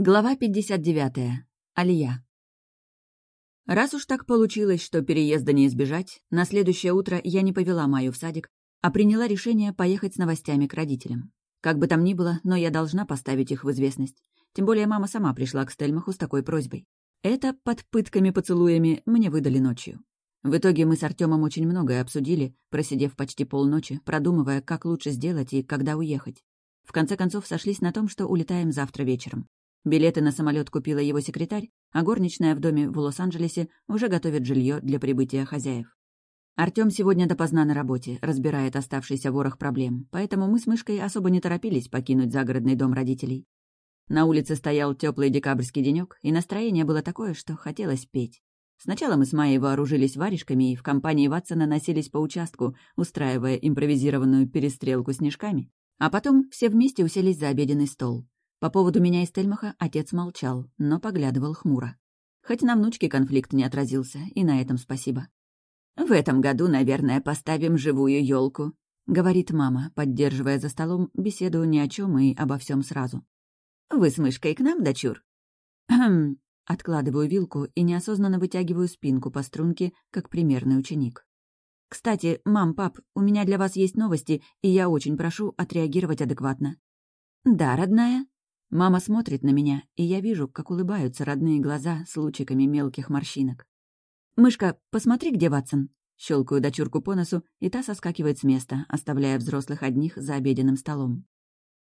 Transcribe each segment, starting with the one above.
Глава 59. Алия. Раз уж так получилось, что переезда не избежать, на следующее утро я не повела Майю в садик, а приняла решение поехать с новостями к родителям. Как бы там ни было, но я должна поставить их в известность. Тем более мама сама пришла к Стельмаху с такой просьбой. Это под пытками-поцелуями мне выдали ночью. В итоге мы с Артемом очень многое обсудили, просидев почти полночи, продумывая, как лучше сделать и когда уехать. В конце концов сошлись на том, что улетаем завтра вечером. Билеты на самолет купила его секретарь, а горничная в доме в Лос-Анджелесе уже готовит жилье для прибытия хозяев. Артём сегодня допоздна на работе, разбирает оставшийся ворох проблем, поэтому мы с мышкой особо не торопились покинуть загородный дом родителей. На улице стоял теплый декабрьский денек, и настроение было такое, что хотелось петь. Сначала мы с Майей вооружились варежками и в компании Ватсона носились по участку, устраивая импровизированную перестрелку снежками, а потом все вместе уселись за обеденный стол. По поводу меня и Стельмаха отец молчал, но поглядывал хмуро. Хоть на внучке конфликт не отразился, и на этом спасибо. «В этом году, наверное, поставим живую елку, говорит мама, поддерживая за столом беседу ни о чем и обо всем сразу. «Вы с мышкой к нам, дочур?» «Хм...» Откладываю вилку и неосознанно вытягиваю спинку по струнке, как примерный ученик. «Кстати, мам, пап, у меня для вас есть новости, и я очень прошу отреагировать адекватно». «Да, родная?» Мама смотрит на меня, и я вижу, как улыбаются родные глаза с лучиками мелких морщинок. «Мышка, посмотри, где Ватсон!» Щелкаю дочурку по носу, и та соскакивает с места, оставляя взрослых одних за обеденным столом.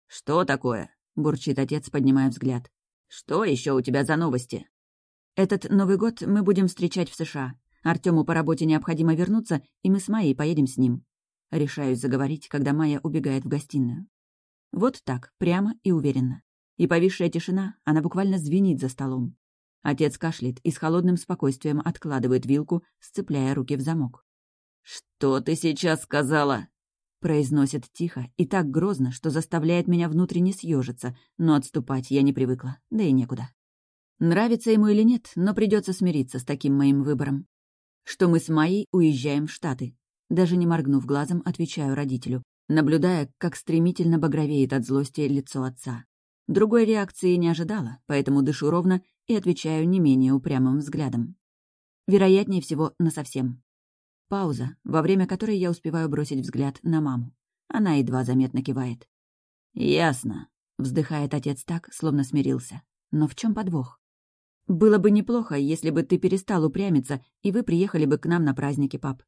«Что такое?» — бурчит отец, поднимая взгляд. «Что еще у тебя за новости?» «Этот Новый год мы будем встречать в США. Артему по работе необходимо вернуться, и мы с Майей поедем с ним». Решаюсь заговорить, когда Майя убегает в гостиную. Вот так, прямо и уверенно и повисшая тишина, она буквально звенит за столом. Отец кашляет и с холодным спокойствием откладывает вилку, сцепляя руки в замок. «Что ты сейчас сказала?» Произносит тихо и так грозно, что заставляет меня внутренне съежиться, но отступать я не привыкла, да и некуда. Нравится ему или нет, но придется смириться с таким моим выбором. Что мы с Майей уезжаем в Штаты. Даже не моргнув глазом, отвечаю родителю, наблюдая, как стремительно багровеет от злости лицо отца. Другой реакции не ожидала, поэтому дышу ровно и отвечаю не менее упрямым взглядом. Вероятнее всего, насовсем. Пауза, во время которой я успеваю бросить взгляд на маму. Она едва заметно кивает. «Ясно», — вздыхает отец так, словно смирился. «Но в чем подвох?» «Было бы неплохо, если бы ты перестал упрямиться, и вы приехали бы к нам на праздники, пап».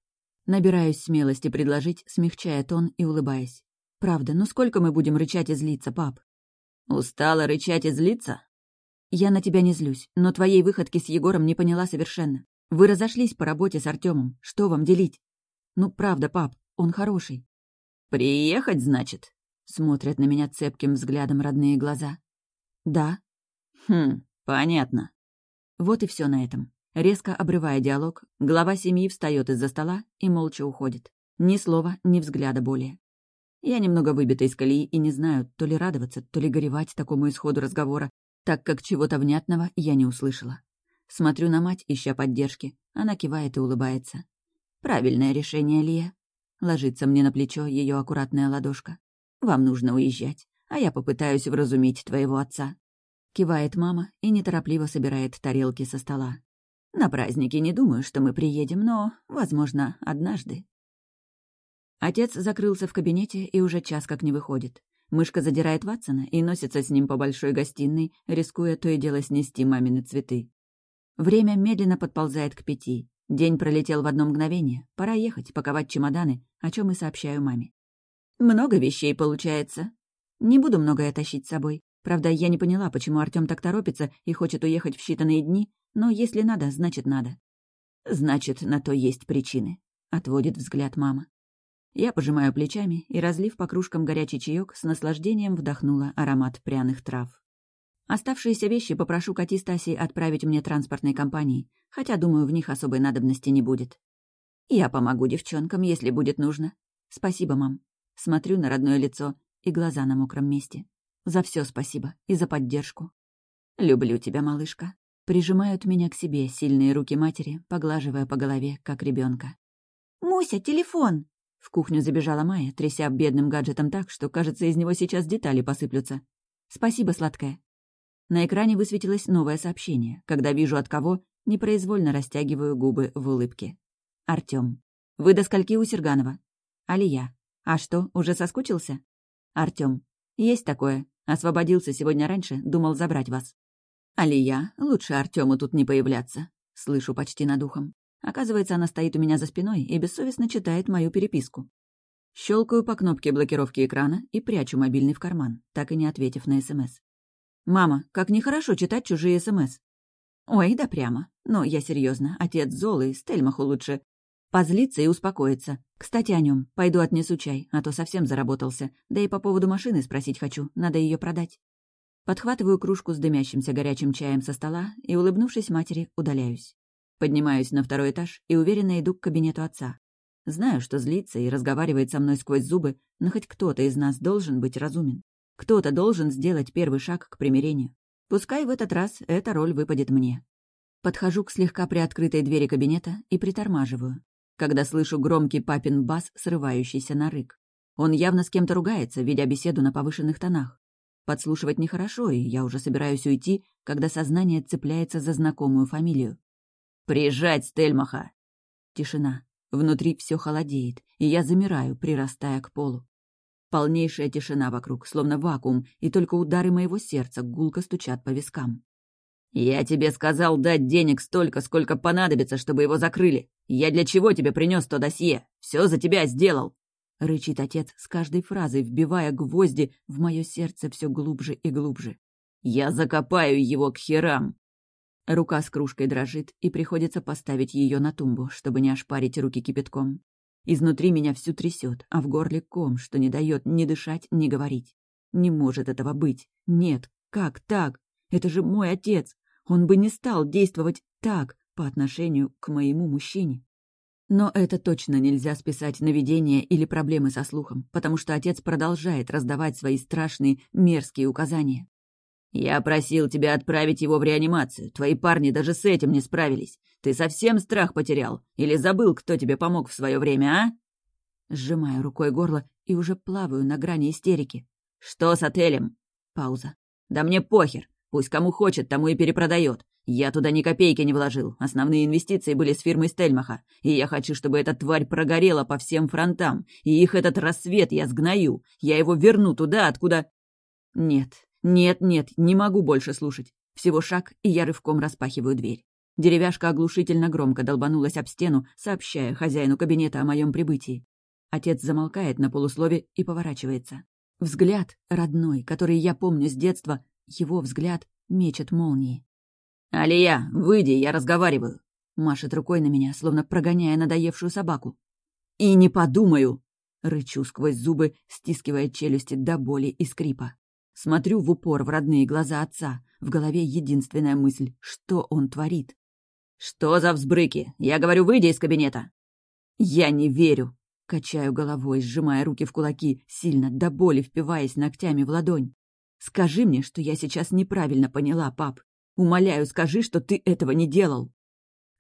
Набираюсь смелости предложить, смягчая тон и улыбаясь. «Правда, ну сколько мы будем рычать и злиться, пап?» «Устала рычать и злиться?» «Я на тебя не злюсь, но твоей выходки с Егором не поняла совершенно. Вы разошлись по работе с Артемом. Что вам делить?» «Ну, правда, пап, он хороший». «Приехать, значит?» Смотрят на меня цепким взглядом родные глаза. «Да». «Хм, понятно». Вот и все на этом. Резко обрывая диалог, глава семьи встает из-за стола и молча уходит. Ни слова, ни взгляда более. Я немного выбита из колеи и не знаю, то ли радоваться, то ли горевать такому исходу разговора, так как чего-то внятного я не услышала. Смотрю на мать, ища поддержки. Она кивает и улыбается. «Правильное решение, Лия». Ложится мне на плечо ее аккуратная ладошка. «Вам нужно уезжать, а я попытаюсь вразумить твоего отца». Кивает мама и неторопливо собирает тарелки со стола. «На праздники не думаю, что мы приедем, но, возможно, однажды». Отец закрылся в кабинете и уже час как не выходит. Мышка задирает Ватсона и носится с ним по большой гостиной, рискуя то и дело снести мамины цветы. Время медленно подползает к пяти. День пролетел в одно мгновение. Пора ехать, паковать чемоданы, о чем и сообщаю маме. «Много вещей получается. Не буду многое тащить с собой. Правда, я не поняла, почему Артём так торопится и хочет уехать в считанные дни, но если надо, значит надо». «Значит, на то есть причины», — отводит взгляд мама. Я пожимаю плечами и, разлив по кружкам горячий чаек, с наслаждением вдохнула аромат пряных трав. Оставшиеся вещи попрошу Кати Стаси отправить мне транспортной компанией, хотя, думаю, в них особой надобности не будет. Я помогу девчонкам, если будет нужно. Спасибо, мам. Смотрю на родное лицо и глаза на мокром месте. За все спасибо и за поддержку. Люблю тебя, малышка. Прижимают меня к себе сильные руки матери, поглаживая по голове, как ребенка. «Муся, телефон!» В кухню забежала Майя, тряся бедным гаджетом так, что, кажется, из него сейчас детали посыплются. «Спасибо, сладкая». На экране высветилось новое сообщение. Когда вижу от кого, непроизвольно растягиваю губы в улыбке. Артём. Вы до скольки у Серганова? Алия. А что, уже соскучился? Артём. Есть такое. Освободился сегодня раньше, думал забрать вас. Алия, лучше Артёму тут не появляться. Слышу почти над ухом. Оказывается, она стоит у меня за спиной и бессовестно читает мою переписку. Щелкаю по кнопке блокировки экрана и прячу мобильный в карман, так и не ответив на СМС. «Мама, как нехорошо читать чужие СМС». «Ой, да прямо. Но я серьезно. Отец золый, Стельмаху лучше. Позлиться и успокоиться. Кстати, о нем. Пойду отнесу чай, а то совсем заработался. Да и по поводу машины спросить хочу. Надо ее продать». Подхватываю кружку с дымящимся горячим чаем со стола и, улыбнувшись матери, удаляюсь. Поднимаюсь на второй этаж и уверенно иду к кабинету отца. Знаю, что злится и разговаривает со мной сквозь зубы, но хоть кто-то из нас должен быть разумен. Кто-то должен сделать первый шаг к примирению. Пускай в этот раз эта роль выпадет мне. Подхожу к слегка приоткрытой двери кабинета и притормаживаю, когда слышу громкий папин бас, срывающийся на рык. Он явно с кем-то ругается, ведя беседу на повышенных тонах. Подслушивать нехорошо, и я уже собираюсь уйти, когда сознание цепляется за знакомую фамилию. «Приезжать, Стельмаха!» Тишина. Внутри все холодеет, и я замираю, прирастая к полу. Полнейшая тишина вокруг, словно вакуум, и только удары моего сердца гулко стучат по вискам. «Я тебе сказал дать денег столько, сколько понадобится, чтобы его закрыли. Я для чего тебе принес то досье? Все за тебя сделал!» — рычит отец с каждой фразой, вбивая гвозди в мое сердце все глубже и глубже. «Я закопаю его к херам!» Рука с кружкой дрожит, и приходится поставить ее на тумбу, чтобы не ошпарить руки кипятком. Изнутри меня всю трясет, а в горле ком, что не дает ни дышать, ни говорить. Не может этого быть. Нет, как так? Это же мой отец. Он бы не стал действовать так по отношению к моему мужчине. Но это точно нельзя списать на видение или проблемы со слухом, потому что отец продолжает раздавать свои страшные, мерзкие указания. «Я просил тебя отправить его в реанимацию. Твои парни даже с этим не справились. Ты совсем страх потерял? Или забыл, кто тебе помог в свое время, а?» Сжимаю рукой горло и уже плаваю на грани истерики. «Что с отелем?» Пауза. «Да мне похер. Пусть кому хочет, тому и перепродает. Я туда ни копейки не вложил. Основные инвестиции были с фирмой Стельмаха. И я хочу, чтобы эта тварь прогорела по всем фронтам. И их этот рассвет я сгною. Я его верну туда, откуда... Нет, нет, нет, не могу больше слушать. Всего шаг, и я рывком распахиваю дверь. Деревяшка оглушительно громко долбанулась об стену, сообщая хозяину кабинета о моем прибытии. Отец замолкает на полуслове и поворачивается. Взгляд, родной, который я помню с детства, его взгляд мечет молнии. «Алия, выйди, я разговариваю!» Машет рукой на меня, словно прогоняя надоевшую собаку. «И не подумаю!» Рычу сквозь зубы, стискивая челюсти до боли и скрипа. Смотрю в упор в родные глаза отца. В голове единственная мысль — что он творит? «Что за взбрыки? Я говорю, выйди из кабинета!» «Я не верю!» Качаю головой, сжимая руки в кулаки, сильно до боли впиваясь ногтями в ладонь. «Скажи мне, что я сейчас неправильно поняла, пап. Умоляю, скажи, что ты этого не делал!»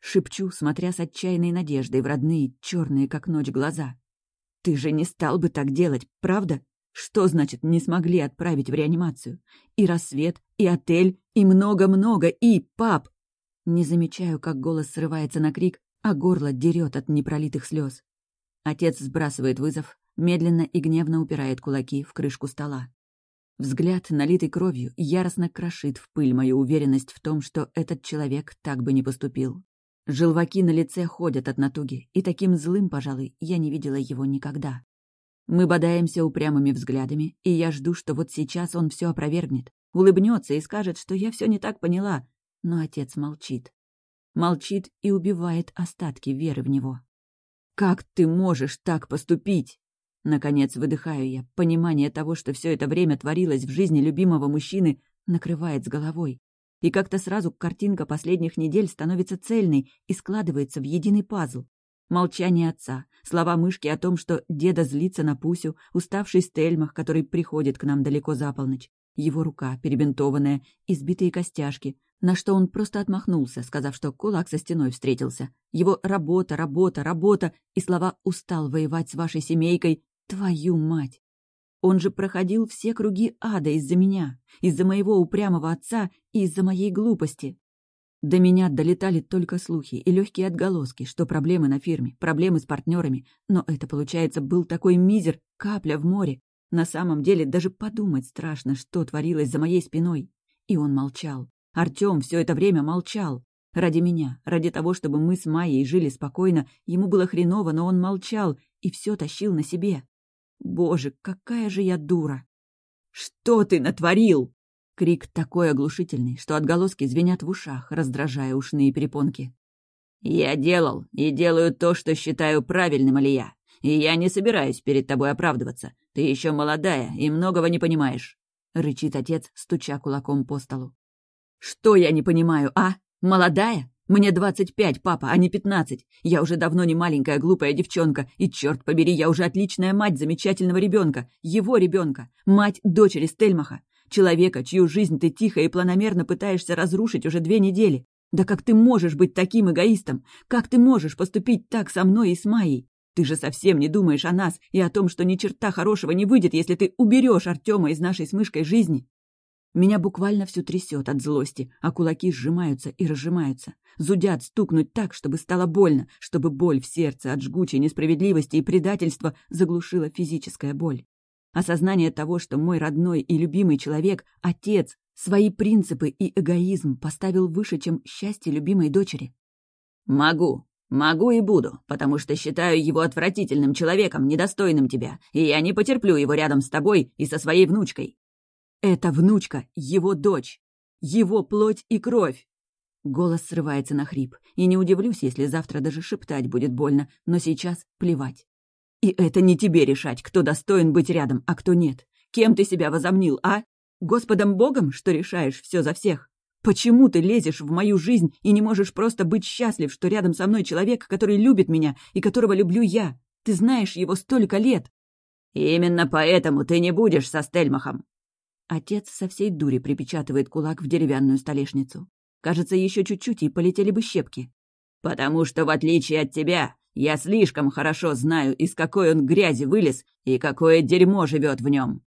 Шепчу, смотря с отчаянной надеждой в родные, черные как ночь глаза. «Ты же не стал бы так делать, правда?» Что значит не смогли отправить в реанимацию? И рассвет, и отель, и много-много, и пап! Не замечаю, как голос срывается на крик, а горло дерет от непролитых слез. Отец сбрасывает вызов, медленно и гневно упирает кулаки в крышку стола. Взгляд, налитый кровью, яростно крошит в пыль мою уверенность в том, что этот человек так бы не поступил. Желваки на лице ходят от натуги, и таким злым, пожалуй, я не видела его никогда. Мы бодаемся упрямыми взглядами, и я жду, что вот сейчас он все опровергнет, улыбнется и скажет, что я все не так поняла. Но отец молчит. Молчит и убивает остатки веры в него. «Как ты можешь так поступить?» Наконец выдыхаю я. Понимание того, что все это время творилось в жизни любимого мужчины, накрывает с головой. И как-то сразу картинка последних недель становится цельной и складывается в единый пазл. Молчание отца, слова мышки о том, что деда злится на Пусю, уставший Стельмах, который приходит к нам далеко за полночь, его рука, перебинтованная, избитые костяшки, на что он просто отмахнулся, сказав, что кулак со стеной встретился. Его работа, работа, работа и слова «устал воевать с вашей семейкой» — твою мать! Он же проходил все круги ада из-за меня, из-за моего упрямого отца и из-за моей глупости. До меня долетали только слухи и легкие отголоски, что проблемы на фирме, проблемы с партнерами, но это, получается, был такой мизер, капля в море. На самом деле даже подумать страшно, что творилось за моей спиной. И он молчал. Артем все это время молчал. Ради меня, ради того, чтобы мы с Майей жили спокойно, ему было хреново, но он молчал и все тащил на себе. Боже, какая же я дура! «Что ты натворил?» Крик такой оглушительный, что отголоски звенят в ушах, раздражая ушные перепонки. «Я делал и делаю то, что считаю правильным, Алия. И я не собираюсь перед тобой оправдываться. Ты еще молодая и многого не понимаешь», — рычит отец, стуча кулаком по столу. «Что я не понимаю, а? Молодая? Мне двадцать пять, папа, а не пятнадцать. Я уже давно не маленькая глупая девчонка, и, черт побери, я уже отличная мать замечательного ребенка, его ребенка, мать дочери Стельмаха, человека, чью жизнь ты тихо и планомерно пытаешься разрушить уже две недели. Да как ты можешь быть таким эгоистом? Как ты можешь поступить так со мной и с Майей? Ты же совсем не думаешь о нас и о том, что ни черта хорошего не выйдет, если ты уберешь Артема из нашей с мышкой жизни. Меня буквально всю трясет от злости, а кулаки сжимаются и разжимаются. Зудят стукнуть так, чтобы стало больно, чтобы боль в сердце от жгучей несправедливости и предательства заглушила физическая боль. Осознание того, что мой родной и любимый человек, отец, свои принципы и эгоизм поставил выше, чем счастье любимой дочери. «Могу, могу и буду, потому что считаю его отвратительным человеком, недостойным тебя, и я не потерплю его рядом с тобой и со своей внучкой. Это внучка, его дочь, его плоть и кровь. Голос срывается на хрип, и не удивлюсь, если завтра даже шептать будет больно, но сейчас плевать. И это не тебе решать, кто достоин быть рядом, а кто нет. Кем ты себя возомнил, а? Господом Богом, что решаешь все за всех? Почему ты лезешь в мою жизнь и не можешь просто быть счастлив, что рядом со мной человек, который любит меня и которого люблю я? Ты знаешь его столько лет. Именно поэтому ты не будешь со Стельмахом. Отец со всей дури припечатывает кулак в деревянную столешницу. Кажется, еще чуть-чуть и полетели бы щепки. «Потому что, в отличие от тебя, я слишком хорошо знаю, из какой он грязи вылез и какое дерьмо живет в нем».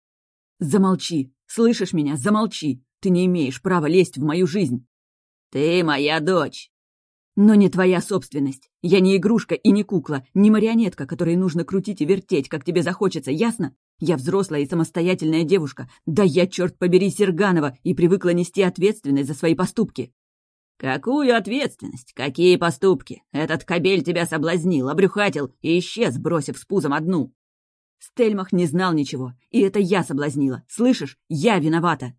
«Замолчи! Слышишь меня? Замолчи! Ты не имеешь права лезть в мою жизнь!» «Ты моя дочь!» «Но не твоя собственность. Я не игрушка и не кукла, не марионетка, которой нужно крутить и вертеть, как тебе захочется, ясно? Я взрослая и самостоятельная девушка. Да я, черт побери, Серганова, и привыкла нести ответственность за свои поступки. «Какую ответственность? Какие поступки? Этот кобель тебя соблазнил, обрюхатил и исчез, бросив с пузом одну». Стельмах не знал ничего, и это я соблазнила. Слышишь, я виновата.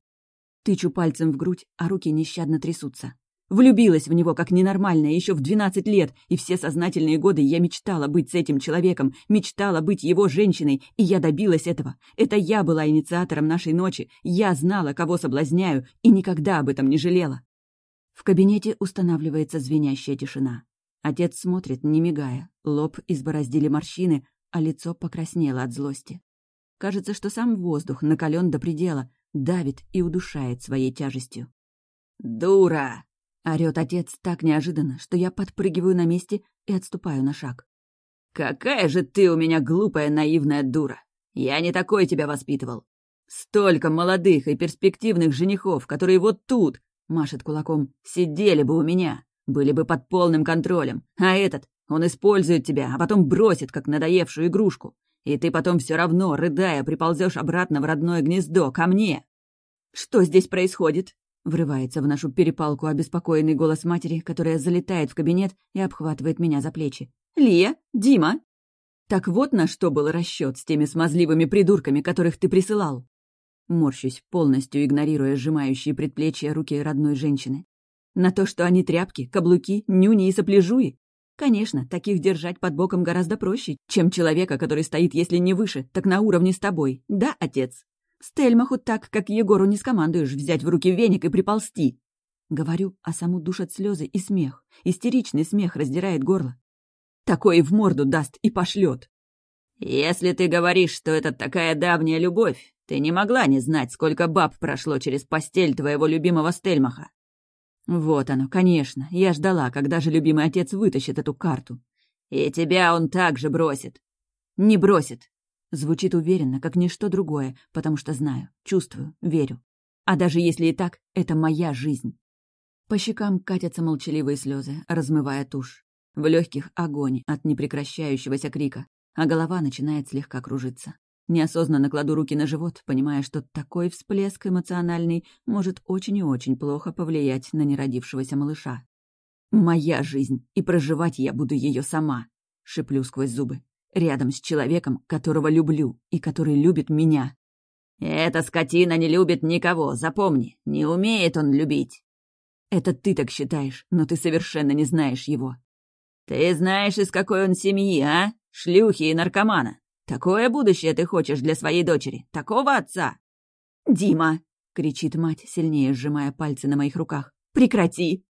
Тычу пальцем в грудь, а руки нещадно трясутся. Влюбилась в него как ненормальная еще в двенадцать лет, и все сознательные годы я мечтала быть с этим человеком, мечтала быть его женщиной, и я добилась этого. Это я была инициатором нашей ночи, я знала, кого соблазняю, и никогда об этом не жалела. В кабинете устанавливается звенящая тишина. Отец смотрит, не мигая, лоб избороздили морщины, а лицо покраснело от злости. Кажется, что сам воздух накален до предела, давит и удушает своей тяжестью. «Дура!» Орёт отец так неожиданно, что я подпрыгиваю на месте и отступаю на шаг. «Какая же ты у меня глупая наивная дура! Я не такой тебя воспитывал! Столько молодых и перспективных женихов, которые вот тут, машет кулаком, сидели бы у меня, были бы под полным контролем, а этот, он использует тебя, а потом бросит, как надоевшую игрушку, и ты потом все равно, рыдая, приползешь обратно в родное гнездо, ко мне!» «Что здесь происходит?» Врывается в нашу перепалку обеспокоенный голос матери, которая залетает в кабинет и обхватывает меня за плечи. «Лия? Дима?» «Так вот на что был расчет с теми смазливыми придурками, которых ты присылал!» Морщусь, полностью игнорируя сжимающие предплечья руки родной женщины. «На то, что они тряпки, каблуки, нюни и сопляжуи? Конечно, таких держать под боком гораздо проще, чем человека, который стоит, если не выше, так на уровне с тобой. Да, отец?» Стельмаху так, как Егору не скомандуешь взять в руки веник и приползти. Говорю, а саму душат слезы и смех. Истеричный смех раздирает горло. Такое в морду даст и пошлет. «Если ты говоришь, что это такая давняя любовь, ты не могла не знать, сколько баб прошло через постель твоего любимого Стельмаха». Вот оно, конечно. Я ждала, когда же любимый отец вытащит эту карту. И тебя он также бросит. Не бросит. Звучит уверенно, как ничто другое, потому что знаю, чувствую, верю. А даже если и так, это моя жизнь. По щекам катятся молчаливые слезы, размывая тушь. В легких огонь от непрекращающегося крика, а голова начинает слегка кружиться. Неосознанно кладу руки на живот, понимая, что такой всплеск эмоциональный может очень и очень плохо повлиять на неродившегося малыша. «Моя жизнь, и проживать я буду ее сама», — шиплю сквозь зубы, рядом с человеком, которого люблю и который любит меня. «Эта скотина не любит никого, запомни, не умеет он любить». «Это ты так считаешь, но ты совершенно не знаешь его». «Ты знаешь, из какой он семьи, а? Шлюхи и наркомана. Такое будущее ты хочешь для своей дочери? Такого отца?» «Дима!» — кричит мать, сильнее сжимая пальцы на моих руках. «Прекрати!»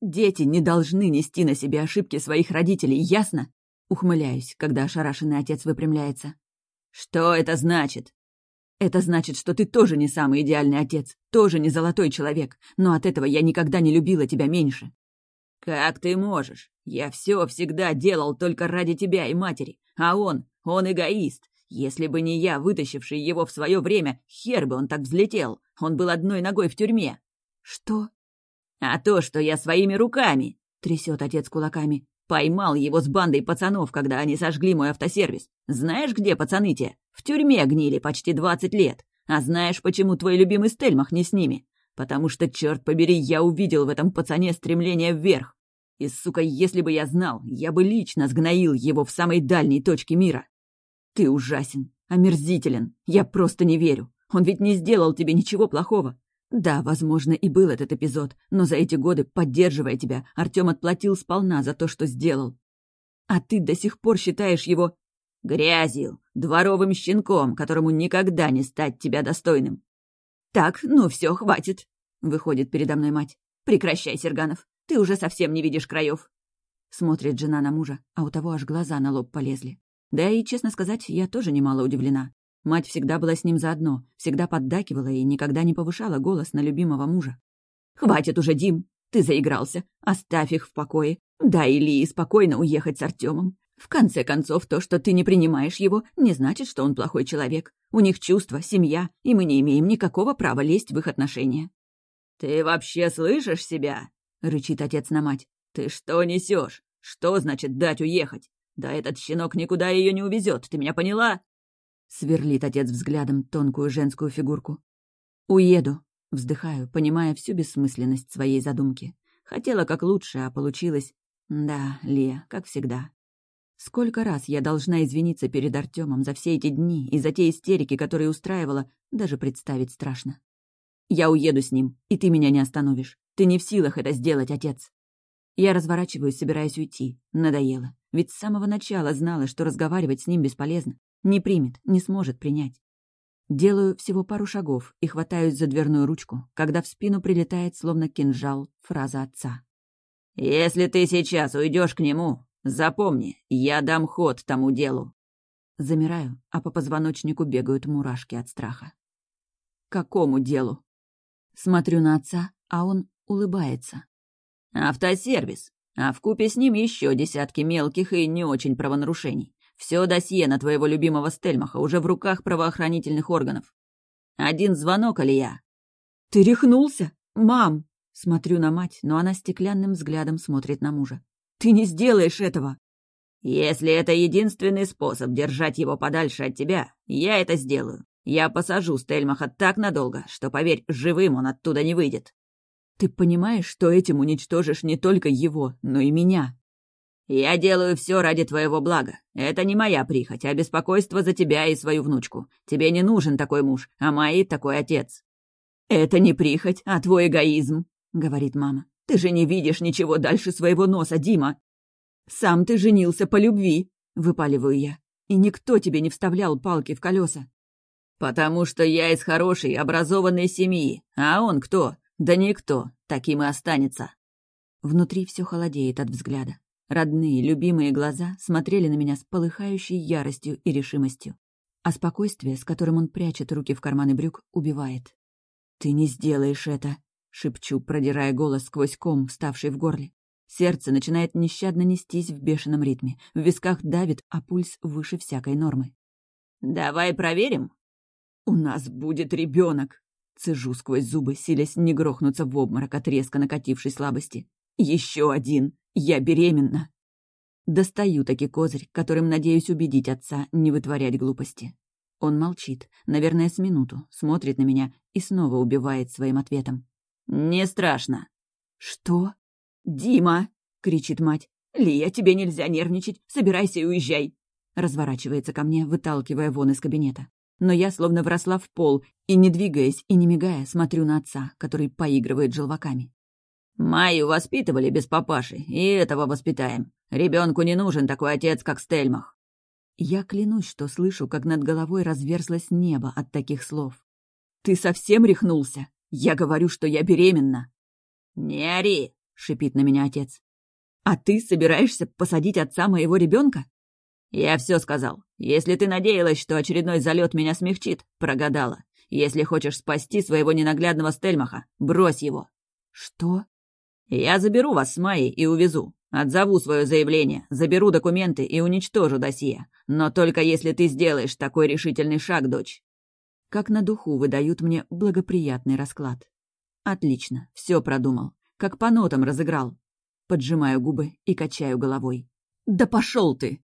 «Дети не должны нести на себе ошибки своих родителей, ясно?» Ухмыляюсь, когда ошарашенный отец выпрямляется. «Что это значит?» «Это значит, что ты тоже не самый идеальный отец, тоже не золотой человек, но от этого я никогда не любила тебя меньше». «Как ты можешь? Я все всегда делал только ради тебя и матери, а он он эгоист. Если бы не я, вытащивший его в свое время, хер бы он так взлетел. Он был одной ногой в тюрьме. Что? А то, что я своими руками, трясет отец кулаками, поймал его с бандой пацанов, когда они сожгли мой автосервис. Знаешь, где пацаны те? В тюрьме гнили почти двадцать лет. А знаешь, почему твой любимый Стельмах не с ними? Потому что, черт побери, я увидел в этом пацане стремление вверх. И, сука, если бы я знал, я бы лично сгноил его в самой дальней точке мира. Ты ужасен, омерзителен. Я просто не верю. Он ведь не сделал тебе ничего плохого. Да, возможно, и был этот эпизод, но за эти годы, поддерживая тебя, Артем отплатил сполна за то, что сделал. А ты до сих пор считаешь его... Грязью, дворовым щенком, которому никогда не стать тебя достойным. Так, ну все, хватит, выходит передо мной мать. Прекращай, Серганов, ты уже совсем не видишь краев. Смотрит жена на мужа, а у того аж глаза на лоб полезли. Да и, честно сказать, я тоже немало удивлена. Мать всегда была с ним заодно, всегда поддакивала и никогда не повышала голос на любимого мужа. «Хватит уже, Дим! Ты заигрался! Оставь их в покое! Дай Ильи спокойно уехать с Артемом. В конце концов, то, что ты не принимаешь его, не значит, что он плохой человек. У них чувства, семья, и мы не имеем никакого права лезть в их отношения». «Ты вообще слышишь себя?» — рычит отец на мать. «Ты что несешь? Что значит дать уехать? Да этот щенок никуда ее не увезет, ты меня поняла?» Сверлит отец взглядом тонкую женскую фигурку. «Уеду», — вздыхаю, понимая всю бессмысленность своей задумки. Хотела как лучше, а получилось... Да, Лия, как всегда. Сколько раз я должна извиниться перед Артемом за все эти дни и за те истерики, которые устраивала, даже представить страшно. Я уеду с ним, и ты меня не остановишь. Ты не в силах это сделать, отец. Я разворачиваюсь, собираясь уйти. Надоело. Ведь с самого начала знала, что разговаривать с ним бесполезно. Не примет, не сможет принять. Делаю всего пару шагов и хватаюсь за дверную ручку, когда в спину прилетает, словно кинжал, фраза отца. «Если ты сейчас уйдешь к нему, запомни, я дам ход тому делу». Замираю, а по позвоночнику бегают мурашки от страха. «Какому делу?» Смотрю на отца, а он улыбается. «Автосервис а в купе с ним еще десятки мелких и не очень правонарушений. Все досье на твоего любимого Стельмаха уже в руках правоохранительных органов. Один звонок, Алия. «Ты рехнулся? Мам!» Смотрю на мать, но она стеклянным взглядом смотрит на мужа. «Ты не сделаешь этого!» «Если это единственный способ держать его подальше от тебя, я это сделаю. Я посажу Стельмаха так надолго, что, поверь, живым он оттуда не выйдет». Ты понимаешь, что этим уничтожишь не только его, но и меня?» «Я делаю все ради твоего блага. Это не моя прихоть, а беспокойство за тебя и свою внучку. Тебе не нужен такой муж, а Маи такой отец». «Это не прихоть, а твой эгоизм», — говорит мама. «Ты же не видишь ничего дальше своего носа, Дима. Сам ты женился по любви», — выпаливаю я. «И никто тебе не вставлял палки в колеса». «Потому что я из хорошей, образованной семьи. А он кто? Да никто, таким и останется. Внутри все холодеет от взгляда. Родные, любимые глаза смотрели на меня с полыхающей яростью и решимостью. А спокойствие, с которым он прячет руки в карманы брюк, убивает. «Ты не сделаешь это!» — шепчу, продирая голос сквозь ком, вставший в горле. Сердце начинает нещадно нестись в бешеном ритме, в висках давит, а пульс выше всякой нормы. Давай проверим. У нас будет ребенок. Цежу сквозь зубы, силясь не грохнуться в обморок от резко накатившей слабости. Еще один. Я беременна. Достаю таки козырь, которым надеюсь убедить отца не вытворять глупости. Он молчит, наверное, с минуту, смотрит на меня и снова убивает своим ответом. «Не страшно». «Что?» «Дима!» — кричит мать. «Лия, тебе нельзя нервничать. Собирайся и уезжай!» Разворачивается ко мне, выталкивая вон из кабинета. Но я словно вросла в пол и, не двигаясь и не мигая, смотрю на отца, который поигрывает желваками. «Майю воспитывали без папаши, и этого воспитаем. Ребенку не нужен такой отец, как Стельмах». Я клянусь, что слышу, как над головой разверзлось небо от таких слов. «Ты совсем рехнулся? Я говорю, что я беременна!» «Не ори!» — шипит на меня отец. «А ты собираешься посадить отца моего ребенка? «Я все сказал. Если ты надеялась, что очередной залет меня смягчит, прогадала. Если хочешь спасти своего ненаглядного Стельмаха, брось его». «Что?» «Я заберу вас с Майей и увезу. Отзову свое заявление, заберу документы и уничтожу досье. Но только если ты сделаешь такой решительный шаг, дочь». Как на духу выдают мне благоприятный расклад. Отлично, все продумал. Как по нотам разыграл. Поджимаю губы и качаю головой. «Да пошел ты!»